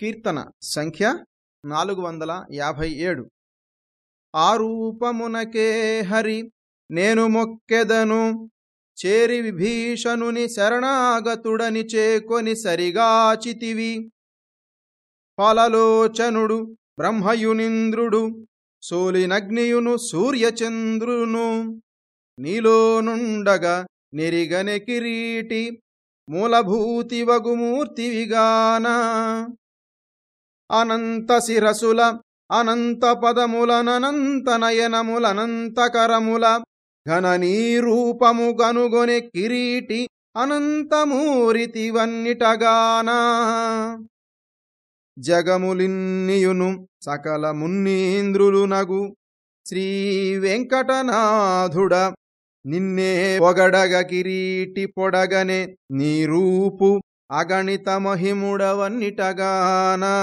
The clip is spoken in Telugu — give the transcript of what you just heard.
కీర్తన సంఖ్య నాలుగు వందల యాభై ఏడు. ఆ రూపమునకే హరి నేను మొక్కెదను చేరి విభీషణుని శరణాగతుడని చేకొని సరిగాచితివి. ఫలలోచనుడు బ్రహ్మయునింద్రుడు సోలినగ్నియును సూర్యచంద్రును నీలోనుండగా నెరిగనె కిరీటి మూలభూతి వగుమూర్తివిగాన అనంత శిరసుల అనంత పదములనంత నయనములనంతకరముల ఘననీరూపము గనుగొని కిరీటి అనంతమూరితివన్నిటగానా. జగములిన్నియును సకల మున్నీంద్రులు నగు శ్రీ వెంకటనాథుడ నిన్నే పొగడగ కిరీటి పొడగనే నీ రూపు అగణిత మహిముడవన్నిటగానా